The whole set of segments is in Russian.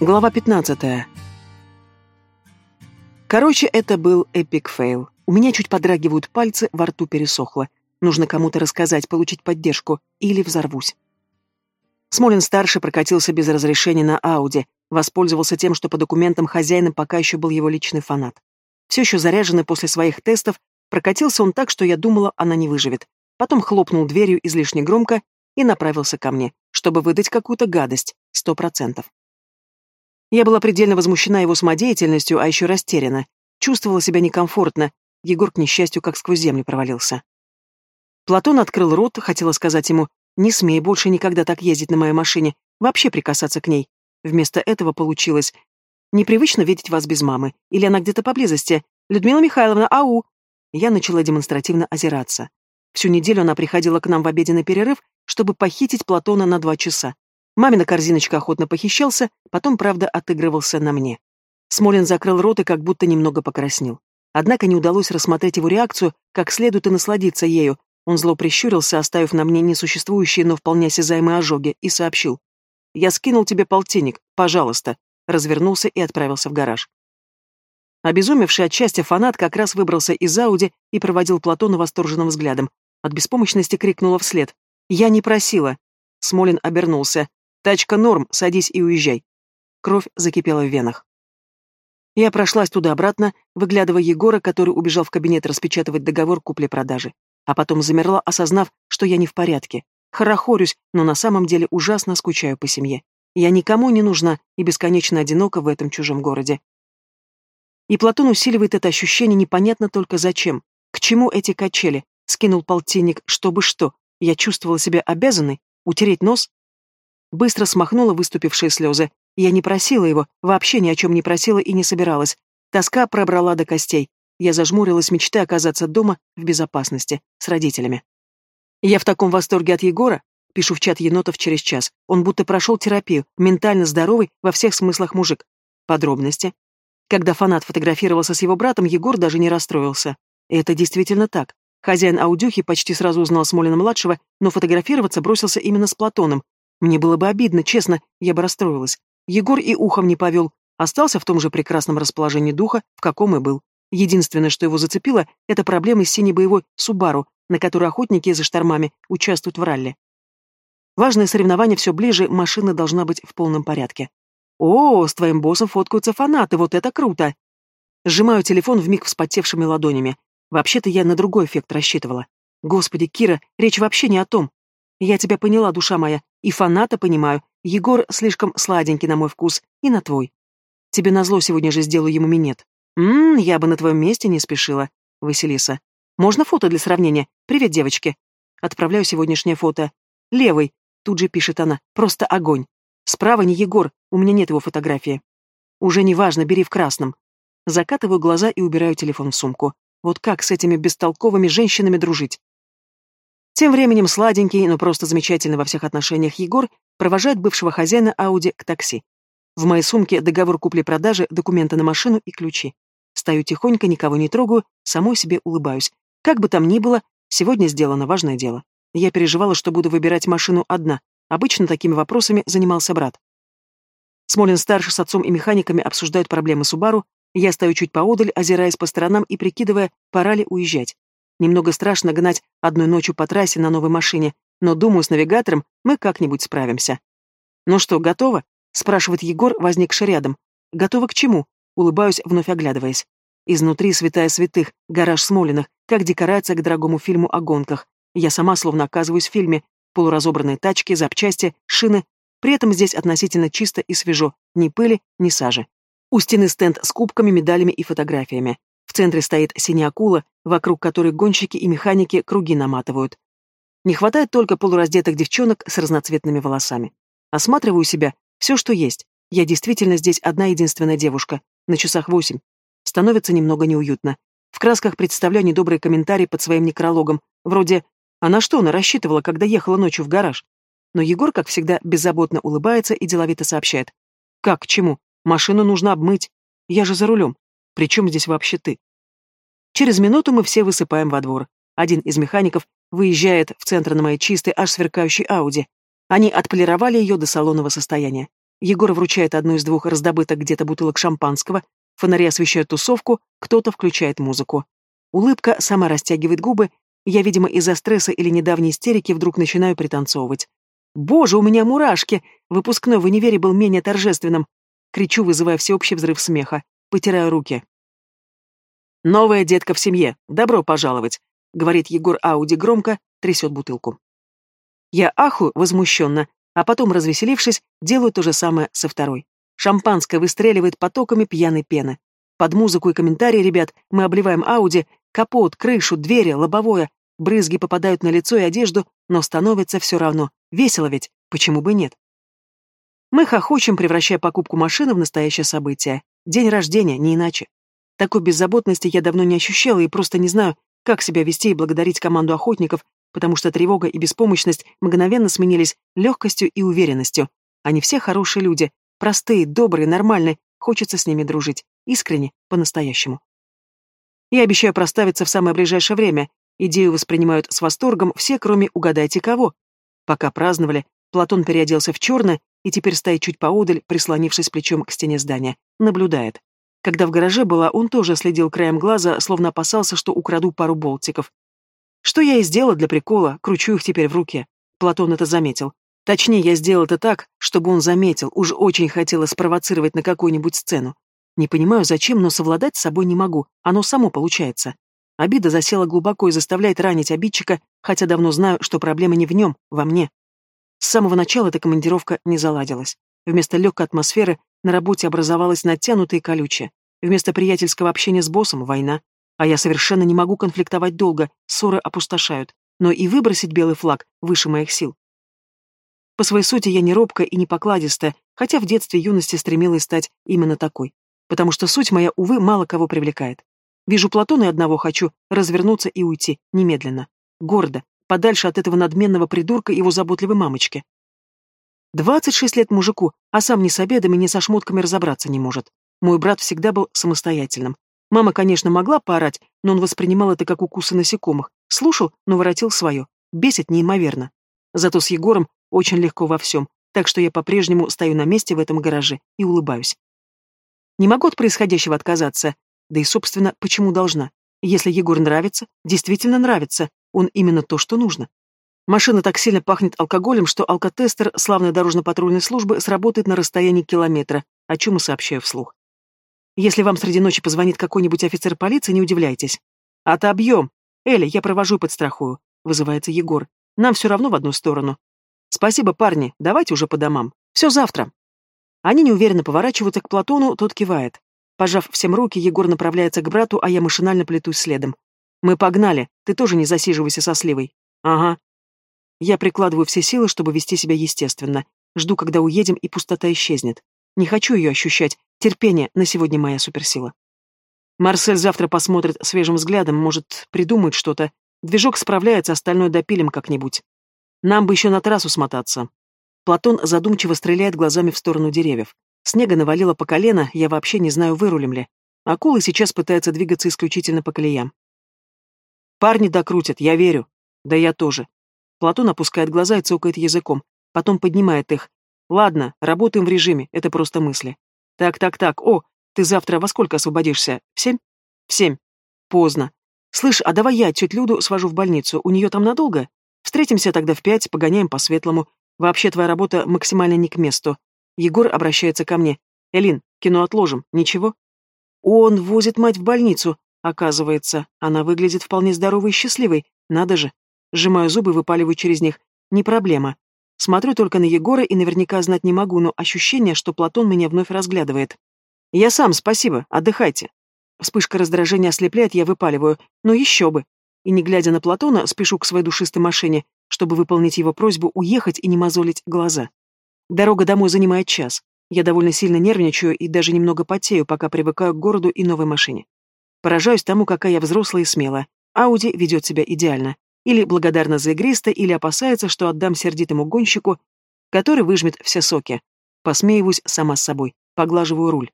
Глава 15. Короче, это был epic fail. У меня чуть подрагивают пальцы, во рту пересохло. Нужно кому-то рассказать, получить поддержку, или взорвусь. Смолин-старший прокатился без разрешения на Ауди, воспользовался тем, что по документам хозяина пока еще был его личный фанат. Все еще заряженный после своих тестов, прокатился он так, что я думала, она не выживет. Потом хлопнул дверью излишне громко и направился ко мне, чтобы выдать какую-то гадость, сто процентов. Я была предельно возмущена его самодеятельностью, а еще растеряна. Чувствовала себя некомфортно. Егор, к несчастью, как сквозь землю провалился. Платон открыл рот, хотела сказать ему «Не смей больше никогда так ездить на моей машине, вообще прикасаться к ней». Вместо этого получилось «Непривычно видеть вас без мамы. Или она где-то поблизости. Людмила Михайловна, ау!» Я начала демонстративно озираться. Всю неделю она приходила к нам в обеденный перерыв, чтобы похитить Платона на два часа. Мамина корзиночка охотно похищался, потом, правда, отыгрывался на мне. Смолин закрыл рот и как будто немного покраснел. Однако не удалось рассмотреть его реакцию, как следует и насладиться ею. Он зло прищурился, оставив на мне несуществующие, но вполне осязаемые ожоги, и сообщил. «Я скинул тебе полтинник, пожалуйста», развернулся и отправился в гараж. Обезумевший от счастья фанат как раз выбрался из Ауди и проводил Платона восторженным взглядом. От беспомощности крикнула вслед. «Я не просила!» Смолин обернулся. «Тачка норм, садись и уезжай». Кровь закипела в венах. Я прошлась туда-обратно, выглядывая Егора, который убежал в кабинет распечатывать договор купли-продажи. А потом замерла, осознав, что я не в порядке. Хорохорюсь, но на самом деле ужасно скучаю по семье. Я никому не нужна и бесконечно одинока в этом чужом городе. И Платон усиливает это ощущение непонятно только зачем. К чему эти качели? Скинул полтинник, чтобы что? Я чувствовала себя обязанной? Утереть нос? Быстро смахнула выступившие слезы. Я не просила его, вообще ни о чем не просила и не собиралась. Тоска пробрала до костей. Я зажмурилась, мечтая оказаться дома, в безопасности, с родителями. Я в таком восторге от Егора, пишу в чат енотов через час. Он будто прошел терапию, ментально здоровый, во всех смыслах мужик. Подробности. Когда фанат фотографировался с его братом, Егор даже не расстроился. Это действительно так. Хозяин аудюхи почти сразу узнал Смолина-младшего, но фотографироваться бросился именно с Платоном, мне было бы обидно, честно, я бы расстроилась. Егор и ухом не повел, остался в том же прекрасном расположении духа, в каком и был. Единственное, что его зацепило, это проблемы с синей боевой Субару, на которой охотники за штормами участвуют в ралли. Важное соревнование все ближе, машина должна быть в полном порядке. «О, с твоим боссом фоткаются фанаты, вот это круто!» Сжимаю телефон вмиг вспотевшими ладонями. Вообще-то я на другой эффект рассчитывала. Господи, Кира, речь вообще не о том. Я тебя поняла, душа моя, и фаната понимаю. Егор слишком сладенький на мой вкус и на твой. Тебе назло сегодня же сделаю ему минет. Ммм, я бы на твоем месте не спешила. Василиса. Можно фото для сравнения? Привет, девочки. Отправляю сегодняшнее фото. Левый. Тут же пишет она. Просто огонь. Справа не Егор, у меня нет его фотографии. Уже не важно, бери в красном. Закатываю глаза и убираю телефон в сумку. Вот как с этими бестолковыми женщинами дружить? Тем временем сладенький, но просто замечательный во всех отношениях Егор провожает бывшего хозяина Ауди к такси. В моей сумке договор купли-продажи, документы на машину и ключи. Стою тихонько, никого не трогаю, самой себе улыбаюсь. Как бы там ни было, сегодня сделано важное дело. Я переживала, что буду выбирать машину одна. Обычно такими вопросами занимался брат. Смолин-старший с отцом и механиками обсуждают проблемы Субару, я стою чуть поодаль, озираясь по сторонам и прикидывая, пора ли уезжать. Немного страшно гнать одной ночью по трассе на новой машине, но, думаю, с навигатором мы как-нибудь справимся. «Ну что, готово?» — спрашивает Егор, возникший рядом. «Готово к чему?» — улыбаюсь, вновь оглядываясь. Изнутри святая святых, гараж Смолиных, как декорация к дорогому фильму о гонках. Я сама словно оказываюсь в фильме. Полуразобранные тачки, запчасти, шины. При этом здесь относительно чисто и свежо. Ни пыли, ни сажи. У стены стенд с кубками, медалями и фотографиями. Центре стоит синяя акула, вокруг которой гонщики и механики круги наматывают. Не хватает только полураздетых девчонок с разноцветными волосами. Осматриваю себя, все, что есть. Я действительно здесь одна единственная девушка. На часах восемь. Становится немного неуютно. В красках представляю недобрые комментарии под своим некрологом, вроде «А на что она рассчитывала, когда ехала ночью в гараж?» Но Егор, как всегда, беззаботно улыбается и деловито сообщает. «Как, к чему? Машину нужно обмыть. Я же за рулем. Причем здесь вообще ты?» Через минуту мы все высыпаем во двор. Один из механиков выезжает в центр на моей чистой, аж сверкающей Ауди. Они отполировали ее до салонного состояния. Егор вручает одну из двух раздобытых где-то бутылок шампанского, фонари освещают тусовку, кто-то включает музыку. Улыбка сама растягивает губы, я, видимо, из-за стресса или недавней истерики вдруг начинаю пританцовывать. «Боже, у меня мурашки! Выпускной в универе был менее торжественным!» Кричу, вызывая всеобщий взрыв смеха. Потираю руки. «Новая детка в семье! Добро пожаловать!» — говорит Егор Ауди громко, трясет бутылку. Я аху возмущенно, а потом, развеселившись, делаю то же самое со второй. Шампанское выстреливает потоками пьяной пены. Под музыку и комментарии, ребят, мы обливаем Ауди, капот, крышу, двери, лобовое. Брызги попадают на лицо и одежду, но становится все равно. Весело ведь, почему бы нет? Мы хохочем, превращая покупку машины в настоящее событие. День рождения, не иначе. Такой беззаботности я давно не ощущала и просто не знаю, как себя вести и благодарить команду охотников, потому что тревога и беспомощность мгновенно сменились легкостью и уверенностью. Они все хорошие люди, простые, добрые, нормальные, хочется с ними дружить, искренне, по-настоящему. Я обещаю проставиться в самое ближайшее время. Идею воспринимают с восторгом все, кроме угадайте кого. Пока праздновали, Платон переоделся в черное и теперь стоит чуть поодаль, прислонившись плечом к стене здания. Наблюдает. Когда в гараже была, он тоже следил краем глаза, словно опасался, что украду пару болтиков. Что я и сделала для прикола, кручу их теперь в руке. Платон это заметил. Точнее, я сделал это так, чтобы он заметил, уж очень хотела спровоцировать на какую-нибудь сцену. Не понимаю, зачем, но совладать с собой не могу, оно само получается. Обида засела глубоко и заставляет ранить обидчика, хотя давно знаю, что проблема не в нем, во мне. С самого начала эта командировка не заладилась. Вместо легкой атмосферы на работе образовалась натянутая и колючая. Вместо приятельского общения с боссом — война. А я совершенно не могу конфликтовать долго, ссоры опустошают. Но и выбросить белый флаг выше моих сил. По своей сути я не робкая и не покладистая, хотя в детстве юности стремилась стать именно такой. Потому что суть моя, увы, мало кого привлекает. Вижу Платона и одного хочу — развернуться и уйти, немедленно. Гордо, подальше от этого надменного придурка и его заботливой мамочки. Двадцать шесть лет мужику, а сам ни с обедами, ни со шмотками разобраться не может. Мой брат всегда был самостоятельным. Мама, конечно, могла поорать, но он воспринимал это как укусы насекомых. Слушал, но воротил свое. Бесит неимоверно. Зато с Егором очень легко во всем, так что я по-прежнему стою на месте в этом гараже и улыбаюсь. Не могу от происходящего отказаться. Да и, собственно, почему должна? Если Егор нравится, действительно нравится, он именно то, что нужно. Машина так сильно пахнет алкоголем, что алкотестер славной дорожно-патрульной службы сработает на расстоянии километра, о чем и сообщаю вслух. Если вам среди ночи позвонит какой-нибудь офицер полиции, не удивляйтесь. Отобьем. Эля, я провожу подстрахую. Вызывается Егор. Нам все равно в одну сторону. Спасибо, парни, давайте уже по домам. Все завтра. Они неуверенно поворачиваются к Платону, тот кивает. Пожав всем руки, Егор направляется к брату, а я машинально плетусь следом. Мы погнали, ты тоже не засиживайся со сливой. Ага. Я прикладываю все силы, чтобы вести себя естественно. Жду, когда уедем, и пустота исчезнет. Не хочу ее ощущать, Терпение на сегодня моя суперсила. Марсель завтра посмотрит свежим взглядом, может, придумает что-то. Движок справляется, остальное допилим как-нибудь. Нам бы еще на трассу смотаться. Платон задумчиво стреляет глазами в сторону деревьев. Снега навалило по колено, я вообще не знаю, вырулим ли. Акулы сейчас пытаются двигаться исключительно по колеям. Парни докрутят, я верю. Да я тоже. Платон опускает глаза и цокает языком, потом поднимает их. Ладно, работаем в режиме, это просто мысли. Так, так, так. О, ты завтра во сколько освободишься? В семь? В семь. Поздно. Слышь, а давай я тетю Люду свожу в больницу. У нее там надолго? Встретимся тогда в пять, погоняем по-светлому. Вообще твоя работа максимально не к месту. Егор обращается ко мне. Элин, кино отложим. Ничего? Он возит мать в больницу. Оказывается, она выглядит вполне здоровой и счастливой. Надо же. Сжимаю зубы, выпаливаю через них. Не проблема. Смотрю только на Егора и наверняка знать не могу, но ощущение, что Платон меня вновь разглядывает. «Я сам, спасибо, отдыхайте». Вспышка раздражения ослепляет, я выпаливаю. «Ну еще бы». И не глядя на Платона, спешу к своей душистой машине, чтобы выполнить его просьбу уехать и не мозолить глаза. Дорога домой занимает час. Я довольно сильно нервничаю и даже немного потею, пока привыкаю к городу и новой машине. Поражаюсь тому, какая я взрослая и смелая. Ауди ведет себя идеально. Или благодарна за игристо, или опасается, что отдам сердитому гонщику, который выжмет все соки. Посмеиваюсь сама с собой, поглаживаю руль.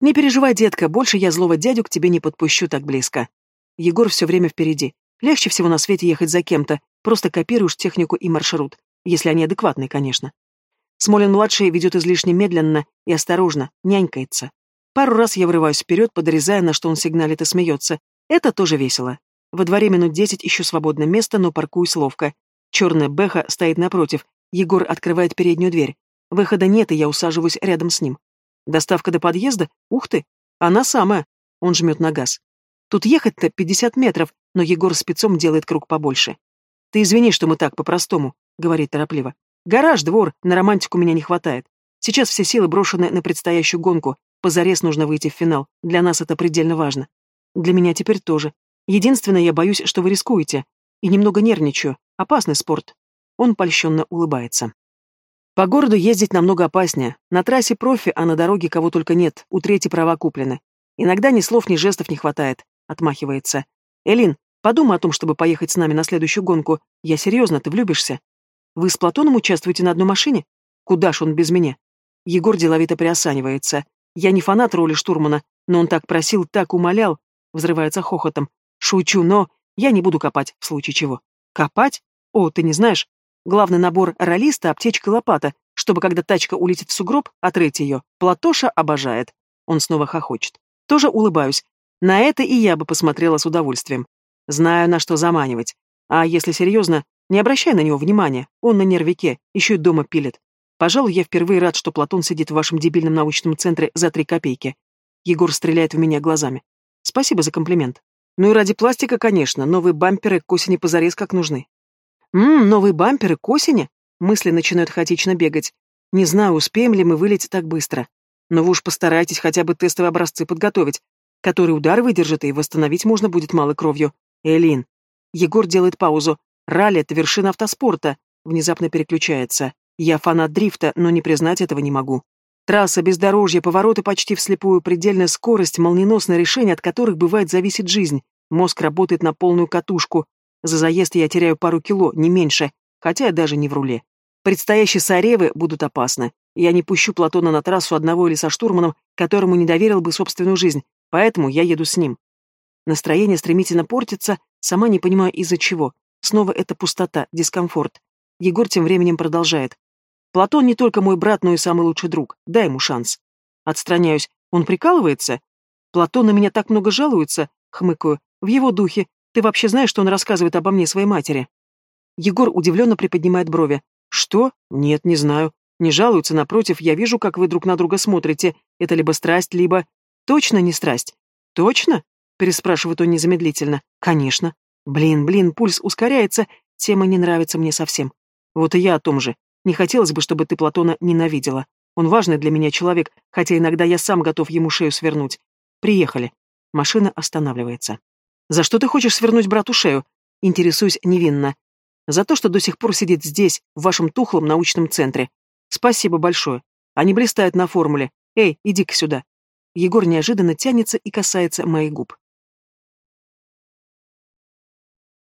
«Не переживай, детка, больше я злого дядю к тебе не подпущу так близко. Егор все время впереди. Легче всего на свете ехать за кем-то, просто копируешь технику и маршрут, если они адекватные, конечно. Смолин-младший ведет излишне медленно и осторожно, нянькается. Пару раз я врываюсь вперед, подрезая, на что он сигналит и смеется. Это тоже весело. Во дворе минут десять еще свободное место, но паркуюсь ловко. Черная Бэха стоит напротив. Егор открывает переднюю дверь. Выхода нет, и я усаживаюсь рядом с ним. Доставка до подъезда? Ух ты! Она самая. Он жмет на газ. Тут ехать-то пятьдесят метров, но Егор спецом делает круг побольше. «Ты извини, что мы так по-простому», — говорит торопливо. «Гараж, двор, на романтику меня не хватает. Сейчас все силы брошены на предстоящую гонку. Позарез нужно выйти в финал. Для нас это предельно важно. Для меня теперь тоже. Единственное, я боюсь, что вы рискуете. И немного нервничаю. Опасный спорт». Он польщенно улыбается. По городу ездить намного опаснее. На трассе профи, а на дороге кого только нет. У трети права куплены. Иногда ни слов, ни жестов не хватает. Отмахивается. Элин, подумай о том, чтобы поехать с нами на следующую гонку. Я серьезно, ты влюбишься. Вы с Платоном участвуете на одной машине? Куда ж он без меня? Егор деловито приосанивается. Я не фанат роли штурмана, но он так просил, так умолял. Взрывается хохотом. Шучу, но я не буду копать, в случае чего. Копать? О, ты не знаешь? Главный набор ролиста — аптечка и лопата, чтобы, когда тачка улетит в сугроб, отрыть ее. Платоша обожает. Он снова хохочет. Тоже улыбаюсь. На это и я бы посмотрела с удовольствием. Знаю, на что заманивать. А если серьезно, не обращай на него внимания, он на нервике, еще и дома пилит. Пожалуй, я впервые рад, что Платон сидит в вашем дебильном научном центре за три копейки. Егор стреляет в меня глазами. Спасибо за комплимент. Ну и ради пластика, конечно, новые бамперы к осени позарез как нужны. Ммм, новые бамперы к осени? Мысли начинают хаотично бегать. Не знаю, успеем ли мы вылететь так быстро. Но вы уж постарайтесь хотя бы тестовые образцы подготовить, которые удар выдержат, и восстановить можно будет малой кровью. Элин. Егор делает паузу. Ралли — это вершина автоспорта. Внезапно переключается. Я фанат дрифта, но не признать этого не могу. Трасса, бездорожье, повороты почти вслепую, предельная скорость, молниеносное решение, от которых бывает зависит жизнь. Мозг работает на полную катушку. За заезд я теряю пару кило, не меньше, хотя я даже не в руле. Предстоящие соревы будут опасны. Я не пущу Платона на трассу одного или со штурманом, которому не доверил бы собственную жизнь, поэтому я еду с ним. Настроение стремительно портится, сама не понимаю из-за чего. Снова это пустота, дискомфорт. Егор тем временем продолжает. Платон не только мой брат, но и самый лучший друг. Дай ему шанс. Отстраняюсь. Он прикалывается? Платон на меня так много жалуется, хмыкаю. В его духе. Ты вообще знаешь, что он рассказывает обо мне своей матери? Егор удивленно приподнимает брови. Что? Нет, не знаю. Не жалуются, напротив, я вижу, как вы друг на друга смотрите. Это либо страсть, либо... Точно не страсть? Точно? Переспрашивает он незамедлительно. Конечно. Блин, блин, пульс ускоряется, тема не нравится мне совсем. Вот и я о том же. Не хотелось бы, чтобы ты Платона ненавидела. Он важный для меня человек, хотя иногда я сам готов ему шею свернуть. Приехали. Машина останавливается. За что ты хочешь свернуть брату шею? Интересуюсь невинно. За то, что до сих пор сидит здесь, в вашем тухлом научном центре. Спасибо большое. Они блистают на формуле. Эй, иди-ка сюда. Егор неожиданно тянется и касается моих губ.